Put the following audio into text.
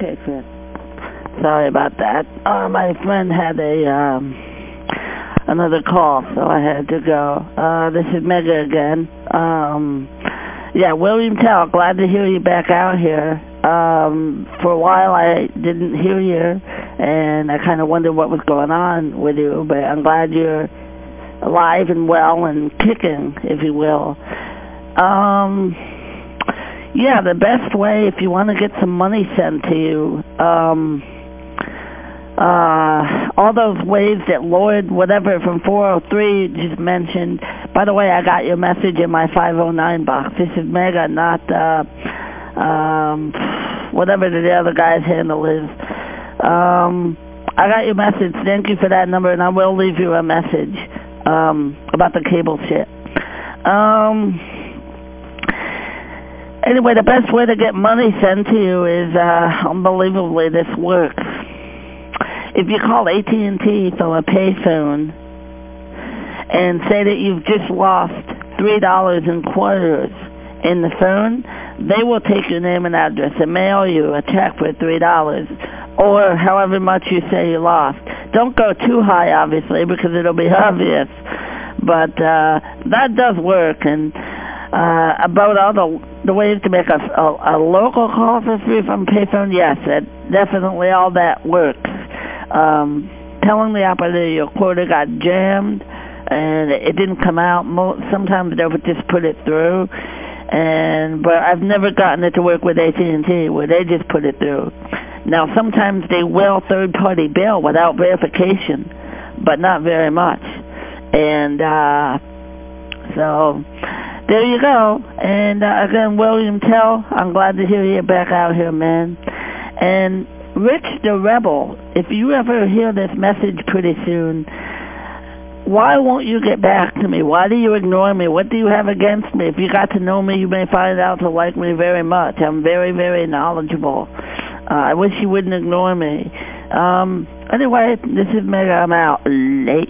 Okay, Fred. Sorry about that. Uh, my friend had a, um, another call, so I had to go. Uh, this is Mega again. Um, yeah, William Tell, glad to hear you back out here. Um, for a while I didn't hear you, and I kind of wondered what was going on with you, but I'm glad you're alive and well and kicking, if you will. Um, yeah, the best way if you want to get some money sent to you, um, uh, all those ways that Lloyd, whatever, from 403 just mentioned. By the way, I got your message in my 509 box. This is Mega, not, uh, um, whatever the other guy's handle is. Um, I got your message. Thank you for that number, and I will leave you a message, um, about the cable shit. Um, anyway, the best way to get money sent to you is, uh, unbelievably, this works. If you call AT&T from a payphone and say that you've just lost $3 in quarters in the phone, they will take your name and address and mail you a check for $3 or however much you say you lost. Don't go too high, obviously, because it'll be obvious. But uh, that does work. And uh, about all the, the ways to make a, a, a local call for free from payphone, yes, it, definitely all that works. Um, telling the operator your quota got jammed and it didn't come out. Sometimes they would just put it through. And but I've never gotten it to work with AT&T where they just put it through. Now sometimes they will third-party bill without verification, but not very much. And uh, so there you go. And uh, again, William Tell, I'm glad to hear you back out here, man. And Rich the Rebel, if you ever hear this message pretty soon, why won't you get back to me? Why do you ignore me? What do you have against me? If you got to know me, you may find out to like me very much. I'm very, very knowledgeable. Uh, I wish you wouldn't ignore me. Um, anyway, this is Mega. I'm out. Late.